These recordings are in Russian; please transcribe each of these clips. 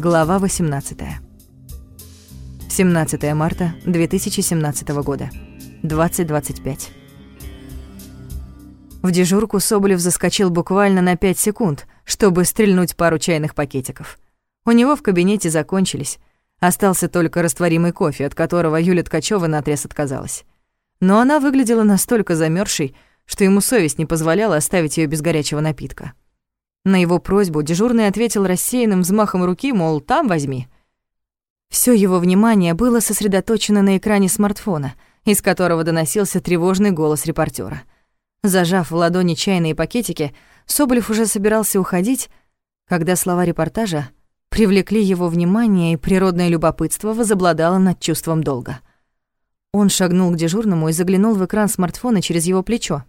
Глава 18. 17 марта 2017 года. 20.25. В дежурку Соболев заскочил буквально на 5 секунд, чтобы стрельнуть пару чайных пакетиков. У него в кабинете закончились. Остался только растворимый кофе, от которого Юля Ткачёва наотрез отказалась. Но она выглядела настолько замерзшей, что ему совесть не позволяла оставить ее без горячего напитка. На его просьбу дежурный ответил рассеянным взмахом руки, мол, там возьми. Всё его внимание было сосредоточено на экране смартфона, из которого доносился тревожный голос репортера. Зажав в ладони чайные пакетики, Соболев уже собирался уходить, когда слова репортажа привлекли его внимание, и природное любопытство возобладало над чувством долга. Он шагнул к дежурному и заглянул в экран смартфона через его плечо.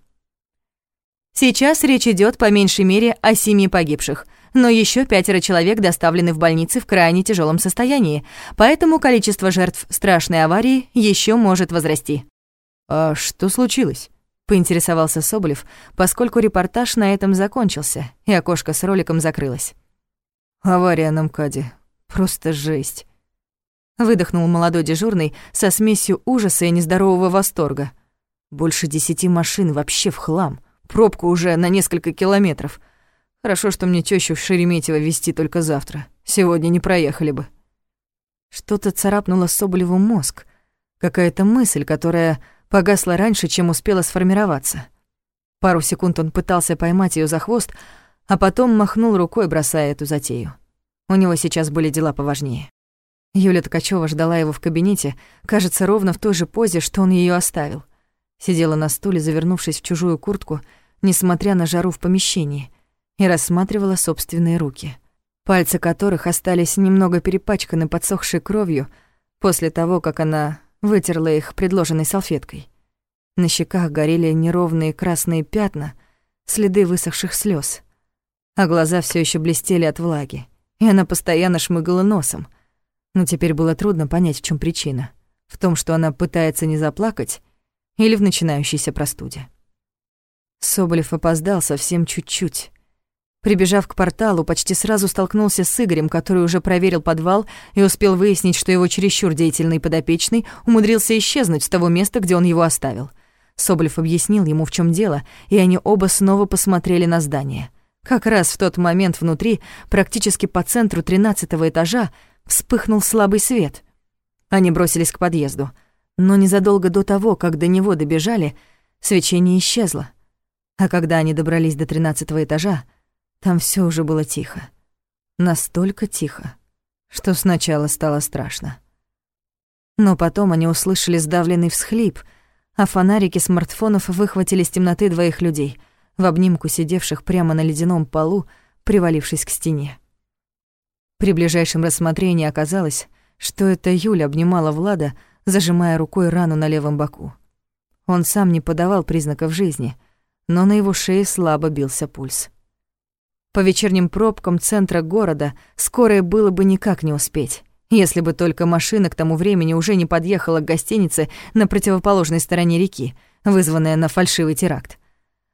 Сейчас речь идет по меньшей мере о семи погибших, но еще пятеро человек доставлены в больницы в крайне тяжелом состоянии, поэтому количество жертв страшной аварии еще может возрасти. «А что случилось?» — поинтересовался Соболев, поскольку репортаж на этом закончился, и окошко с роликом закрылось. «Авария на МКАДе. Просто жесть». Выдохнул молодой дежурный со смесью ужаса и нездорового восторга. Больше десяти машин вообще в хлам — Пробка уже на несколько километров. Хорошо, что мне тещу в Шереметьево везти только завтра. Сегодня не проехали бы. Что-то царапнуло Соболеву мозг. Какая-то мысль, которая погасла раньше, чем успела сформироваться. Пару секунд он пытался поймать ее за хвост, а потом махнул рукой, бросая эту затею. У него сейчас были дела поважнее. Юля Ткачева ждала его в кабинете, кажется, ровно в той же позе, что он ее оставил. Сидела на стуле, завернувшись в чужую куртку, несмотря на жару в помещении, и рассматривала собственные руки, пальцы которых остались немного перепачканы подсохшей кровью после того, как она вытерла их предложенной салфеткой. На щеках горели неровные красные пятна, следы высохших слез, а глаза все еще блестели от влаги, и она постоянно шмыгала носом. Но теперь было трудно понять, в чем причина. В том, что она пытается не заплакать, или в начинающейся простуде. Соболев опоздал совсем чуть-чуть. Прибежав к порталу, почти сразу столкнулся с Игорем, который уже проверил подвал и успел выяснить, что его чересчур деятельный подопечный умудрился исчезнуть с того места, где он его оставил. Соболев объяснил ему, в чем дело, и они оба снова посмотрели на здание. Как раз в тот момент внутри, практически по центру тринадцатого этажа, вспыхнул слабый свет. Они бросились к подъезду. Но незадолго до того, как до него добежали, свечение исчезло. А когда они добрались до тринадцатого этажа, там все уже было тихо. Настолько тихо, что сначала стало страшно. Но потом они услышали сдавленный всхлип, а фонарики смартфонов выхватили из темноты двоих людей, в обнимку сидевших прямо на ледяном полу, привалившись к стене. При ближайшем рассмотрении оказалось, что это Юля обнимала Влада, зажимая рукой рану на левом боку. Он сам не подавал признаков жизни — но на его шее слабо бился пульс. По вечерним пробкам центра города скорое было бы никак не успеть, если бы только машина к тому времени уже не подъехала к гостинице на противоположной стороне реки, вызванная на фальшивый теракт.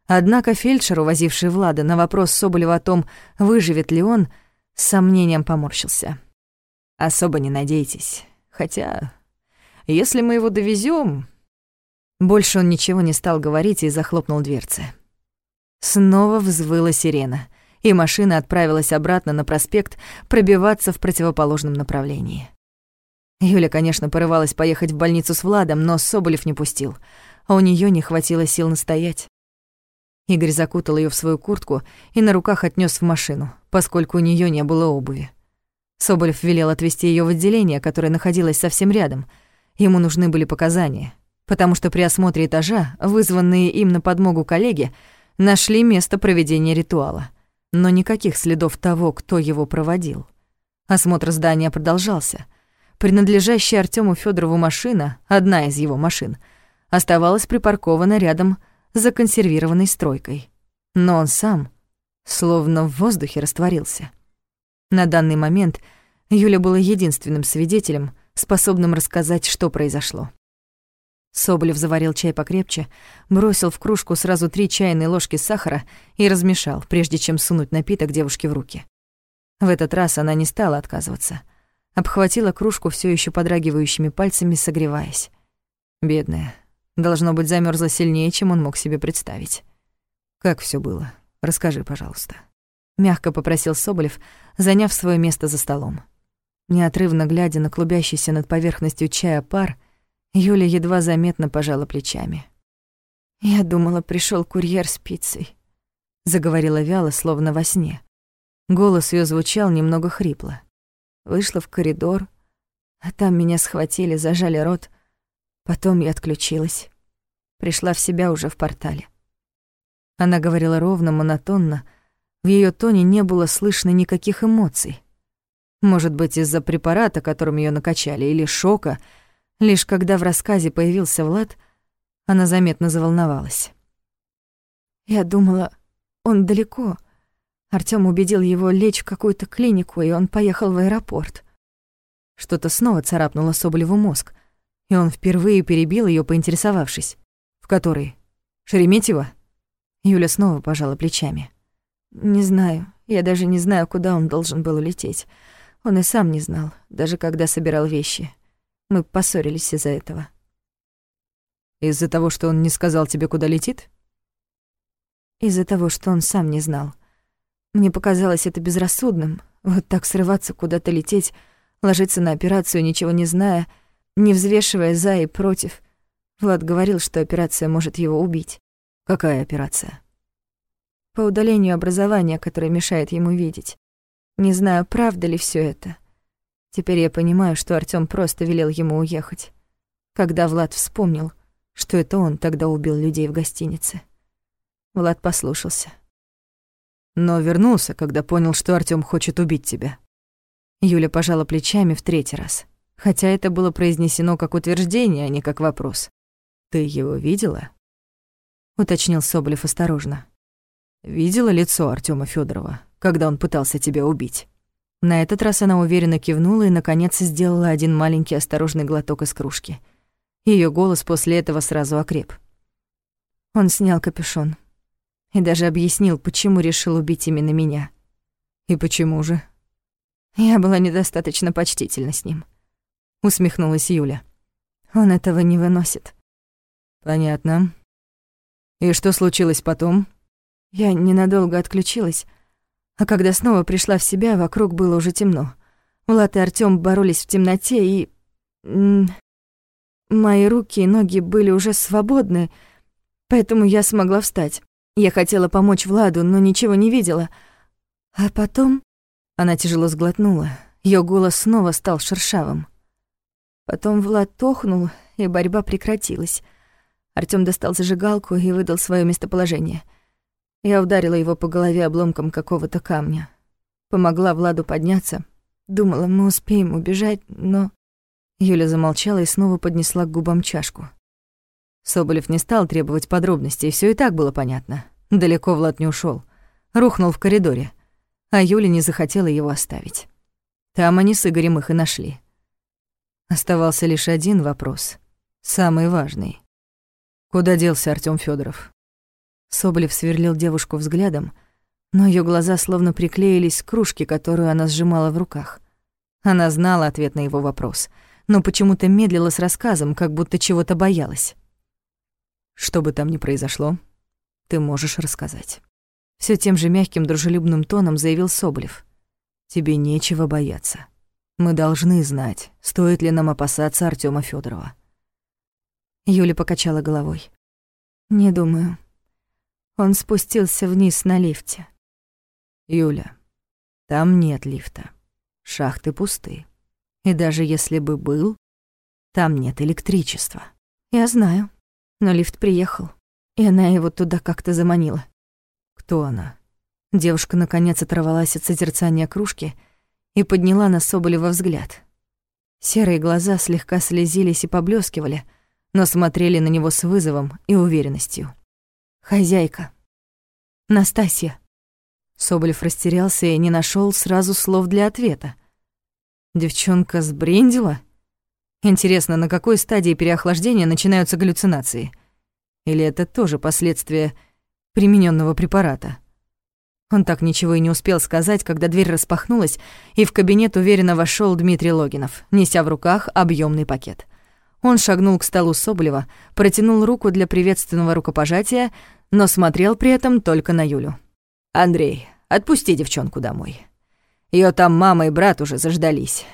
Однако фельдшер, увозивший Влада, на вопрос Соболева о том, выживет ли он, с сомнением поморщился. «Особо не надейтесь. Хотя, если мы его довезем, больше он ничего не стал говорить и захлопнул дверцы. Снова взвыла сирена, и машина отправилась обратно на проспект пробиваться в противоположном направлении. Юля, конечно, порывалась поехать в больницу с Владом, но Соболев не пустил, а у нее не хватило сил настоять. Игорь закутал ее в свою куртку и на руках отнес в машину, поскольку у нее не было обуви. Соболев велел отвезти ее в отделение, которое находилось совсем рядом. Ему нужны были показания — потому что при осмотре этажа, вызванные им на подмогу коллеги, нашли место проведения ритуала, но никаких следов того, кто его проводил. Осмотр здания продолжался. Принадлежащая Артёму Фёдорову машина, одна из его машин, оставалась припаркована рядом с законсервированной стройкой. Но он сам словно в воздухе растворился. На данный момент Юля была единственным свидетелем, способным рассказать, что произошло. Соболев заварил чай покрепче, бросил в кружку сразу три чайные ложки сахара и размешал, прежде чем сунуть напиток девушке в руки. В этот раз она не стала отказываться. Обхватила кружку все еще подрагивающими пальцами, согреваясь. Бедная. Должно быть, замерзла сильнее, чем он мог себе представить. «Как все было? Расскажи, пожалуйста». Мягко попросил Соболев, заняв свое место за столом. Неотрывно глядя на клубящийся над поверхностью чая пар, Юля едва заметно пожала плечами. «Я думала, пришел курьер с пиццей», — заговорила вяло, словно во сне. Голос ее звучал немного хрипло. Вышла в коридор, а там меня схватили, зажали рот. Потом я отключилась. Пришла в себя уже в портале. Она говорила ровно, монотонно. В ее тоне не было слышно никаких эмоций. Может быть, из-за препарата, которым ее накачали, или шока. Лишь когда в рассказе появился Влад, она заметно заволновалась. Я думала, он далеко. Артём убедил его лечь в какую-то клинику, и он поехал в аэропорт. Что-то снова царапнуло Соболеву мозг, и он впервые перебил её, поинтересовавшись. «В который? Шереметьево?» Юля снова пожала плечами. «Не знаю. Я даже не знаю, куда он должен был улететь. Он и сам не знал, даже когда собирал вещи. Мы поссорились из-за этого». «Из-за того, что он не сказал тебе, куда летит?» «Из-за того, что он сам не знал. Мне показалось это безрассудным, вот так срываться, куда-то лететь, ложиться на операцию, ничего не зная, не взвешивая за и против. Влад говорил, что операция может его убить. Какая операция? По удалению образования, которое мешает ему видеть. Не знаю, правда ли все это. Теперь я понимаю, что Артём просто велел ему уехать. Когда Влад вспомнил, что это он тогда убил людей в гостинице. Влад послушался но вернулся, когда понял, что Артём хочет убить тебя. Юля пожала плечами в третий раз, хотя это было произнесено как утверждение, а не как вопрос. «Ты его видела?» — уточнил Соболев осторожно. «Видела лицо Артёма Фёдорова, когда он пытался тебя убить?» На этот раз она уверенно кивнула и, наконец, сделала один маленький осторожный глоток из кружки. Её голос после этого сразу окреп. Он снял капюшон и даже объяснил, почему решил убить именно меня. И почему же? Я была недостаточно почтительна с ним. Усмехнулась Юля. Он этого не выносит. Понятно. И что случилось потом? Я ненадолго отключилась, а когда снова пришла в себя, вокруг было уже темно. Влад и Артём боролись в темноте, и... Мои руки и ноги были уже свободны, поэтому я смогла встать. Я хотела помочь Владу, но ничего не видела. А потом... Она тяжело сглотнула. Её голос снова стал шершавым. Потом Влад тохнул, и борьба прекратилась. Артём достал зажигалку и выдал своё местоположение. Я ударила его по голове обломком какого-то камня. Помогла Владу подняться. Думала, мы успеем убежать, но... Юля замолчала и снова поднесла к губам чашку. Соболев не стал требовать подробностей, все и так было понятно. Далеко Влад не ушел, Рухнул в коридоре, а Юля не захотела его оставить. Там они с Игорем их и нашли. Оставался лишь один вопрос, самый важный. Куда делся Артём Федоров? Соболев сверлил девушку взглядом, но ее глаза словно приклеились к кружке, которую она сжимала в руках. Она знала ответ на его вопрос, но почему-то медлила с рассказом, как будто чего-то боялась. Что бы там ни произошло, ты можешь рассказать. Все тем же мягким, дружелюбным тоном заявил Соболев. Тебе нечего бояться. Мы должны знать, стоит ли нам опасаться Артема Федорова. Юля покачала головой. Не думаю. Он спустился вниз на лифте. Юля, там нет лифта. Шахты пусты. И даже если бы был, там нет электричества. Я знаю. Но лифт приехал, и она его туда как-то заманила. Кто она? Девушка наконец оторвалась от созерцания кружки и подняла на Соболева взгляд. Серые глаза слегка слезились и поблескивали, но смотрели на него с вызовом и уверенностью. «Хозяйка. Настасья». Соболев растерялся и не нашел сразу слов для ответа. «Девчонка сбрендила?» Интересно, на какой стадии переохлаждения начинаются галлюцинации? Или это тоже последствия примененного препарата? Он так ничего и не успел сказать, когда дверь распахнулась, и в кабинет уверенно вошел Дмитрий Логинов, неся в руках объемный пакет. Он шагнул к столу Соболева, протянул руку для приветственного рукопожатия, но смотрел при этом только на Юлю. «Андрей, отпусти девчонку домой. Ее там мама и брат уже заждались.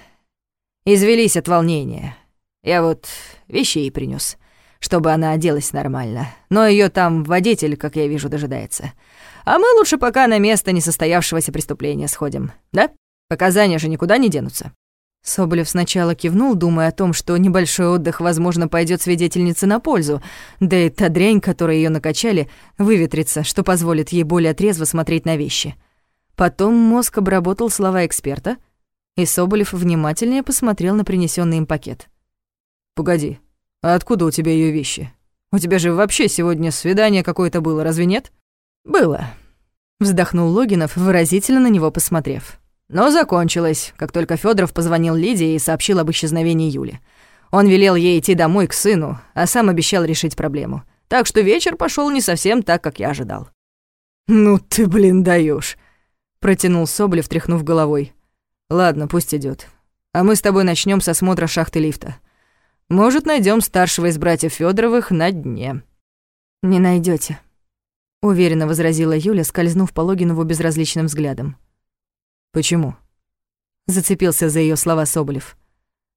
Извелись от волнения. Я вот вещей принес, чтобы она оделась нормально. Но ее там водитель, как я вижу, дожидается. А мы лучше пока на место несостоявшегося преступления сходим, да? Показания же никуда не денутся». Соболев сначала кивнул, думая о том, что небольшой отдых, возможно, пойдет свидетельнице на пользу, да и та дрянь, которой ее накачали, выветрится, что позволит ей более трезво смотреть на вещи. Потом мозг обработал слова эксперта, и Соболев внимательнее посмотрел на принесенный им пакет. «Погоди, а откуда у тебя ее вещи? У тебя же вообще сегодня свидание какое-то было, разве нет?» «Было», — вздохнул Логинов, выразительно на него посмотрев. «Но закончилось, как только Федоров позвонил Лидии и сообщил об исчезновении Юли. Он велел ей идти домой к сыну, а сам обещал решить проблему. Так что вечер пошел не совсем так, как я ожидал». «Ну ты, блин, даешь, протянул Соболев, тряхнув головой. «Ладно, пусть идет. А мы с тобой начнем с осмотра шахты лифта. Может, найдем старшего из братьев Федоровых на дне». «Не найдете, уверенно возразила Юля, скользнув по Логинову безразличным взглядом. Почему? Зацепился за ее слова Соболев.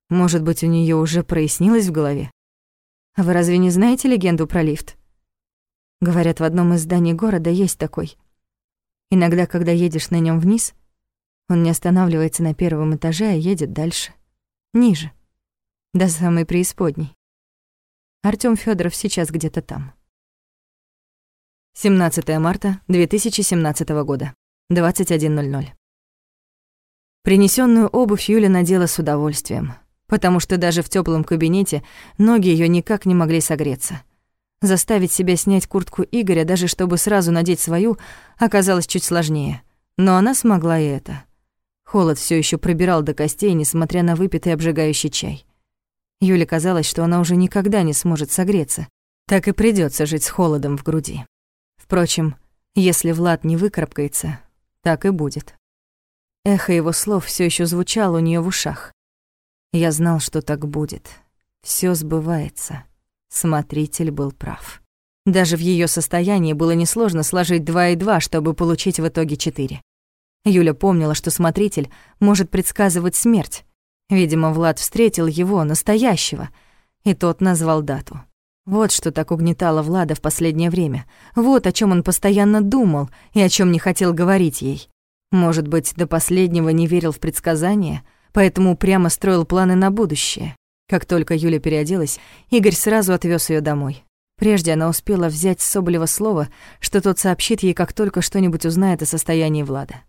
Может быть, у нее уже прояснилось в голове? Вы разве не знаете легенду про лифт? Говорят, в одном из зданий города есть такой. Иногда, когда едешь на нем вниз, он не останавливается на первом этаже, а едет дальше, ниже, до самой преисподней. Артём Федоров сейчас где-то там. 17 марта 2017 года, 21.00. Принесенную обувь Юля надела с удовольствием, потому что даже в теплом кабинете ноги ее никак не могли согреться. Заставить себя снять куртку Игоря, даже чтобы сразу надеть свою, оказалось чуть сложнее. Но она смогла и это. Холод все еще пробирал до костей, несмотря на выпитый обжигающий чай. Юле казалось, что она уже никогда не сможет согреться. Так и придется жить с холодом в груди. Впрочем, если Влад не выкарабкается, так и будет. Эхо его слов все еще звучало у нее в ушах. Я знал, что так будет. Все сбывается. Смотритель был прав. Даже в ее состоянии было несложно сложить два и два, чтобы получить в итоге четыре. Юля помнила, что смотритель может предсказывать смерть. Видимо, Влад встретил его, настоящего, и тот назвал дату. Вот что так угнетало Влада в последнее время. Вот о чем он постоянно думал и о чем не хотел говорить ей. Может быть, до последнего не верил в предсказания, поэтому прямо строил планы на будущее. Как только Юля переоделась, Игорь сразу отвез ее домой. Прежде она успела взять с Соболева слово, что тот сообщит ей, как только что-нибудь узнает о состоянии Влада.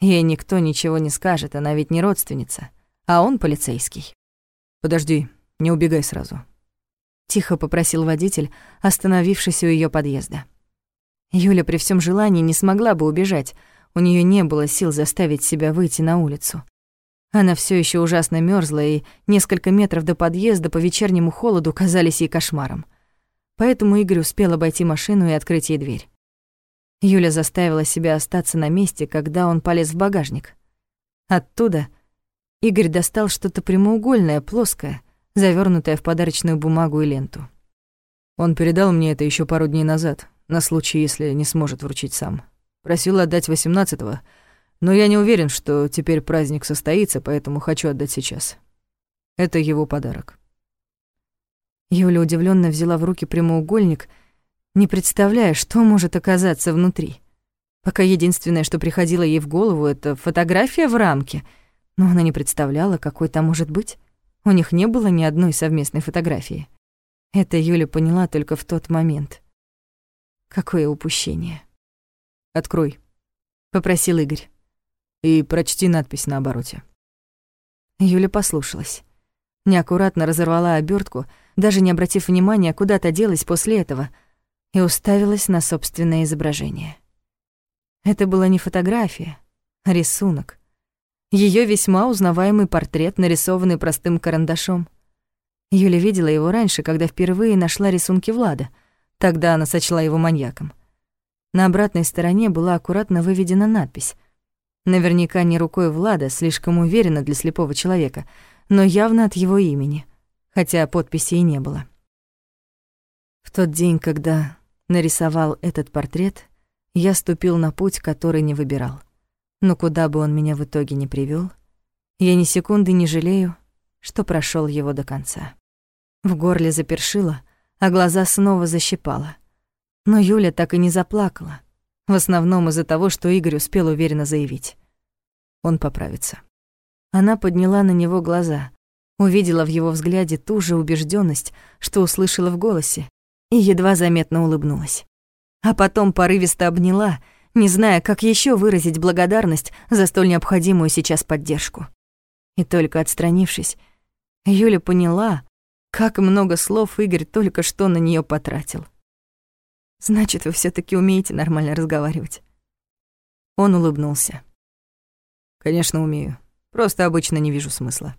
Ей никто ничего не скажет, она ведь не родственница, а он полицейский. «Подожди, не убегай сразу», тихо попросил водитель, остановившись у ее подъезда. Юля при всем желании не смогла бы убежать, у нее не было сил заставить себя выйти на улицу. Она все еще ужасно мерзла, и несколько метров до подъезда по вечернему холоду казались ей кошмаром. Поэтому Игорь успел обойти машину и открыть ей дверь. Юля заставила себя остаться на месте, когда он полез в багажник. Оттуда Игорь достал что-то прямоугольное, плоское, завернутая в подарочную бумагу и ленту. Он передал мне это еще пару дней назад, на случай, если не сможет вручить сам. Просил отдать восемнадцатого, но я не уверен, что теперь праздник состоится, поэтому хочу отдать сейчас. Это его подарок. Юля удивленно взяла в руки прямоугольник, не представляя, что может оказаться внутри. Пока единственное, что приходило ей в голову, это фотография в рамке, но она не представляла, какой там может быть. У них не было ни одной совместной фотографии. Это Юля поняла только в тот момент. Какое упущение. «Открой», — попросил Игорь. «И прочти надпись на обороте». Юля послушалась. Неаккуратно разорвала обертку, даже не обратив внимания, куда-то делась после этого, и уставилась на собственное изображение. Это была не фотография, а рисунок. Ее весьма узнаваемый портрет, нарисованный простым карандашом. Юля видела его раньше, когда впервые нашла рисунки Влада. Тогда она сочла его маньяком. На обратной стороне была аккуратно выведена надпись. Наверняка не рукой Влада, слишком уверенно для слепого человека, но явно от его имени, хотя подписи и не было. В тот день, когда нарисовал этот портрет, я ступил на путь, который не выбирал. Но куда бы он меня в итоге не привел, я ни секунды не жалею, что прошел его до конца. В горле запершило, а глаза снова защипало. Но Юля так и не заплакала, в основном из-за того, что Игорь успел уверенно заявить. Он поправится. Она подняла на него глаза, увидела в его взгляде ту же убежденность, что услышала в голосе, и едва заметно улыбнулась. А потом порывисто обняла, не зная, как еще выразить благодарность за столь необходимую сейчас поддержку. И только отстранившись, Юля поняла, как много слов Игорь только что на нее потратил. Значит, вы все таки умеете нормально разговаривать. Он улыбнулся. Конечно, умею. Просто обычно не вижу смысла.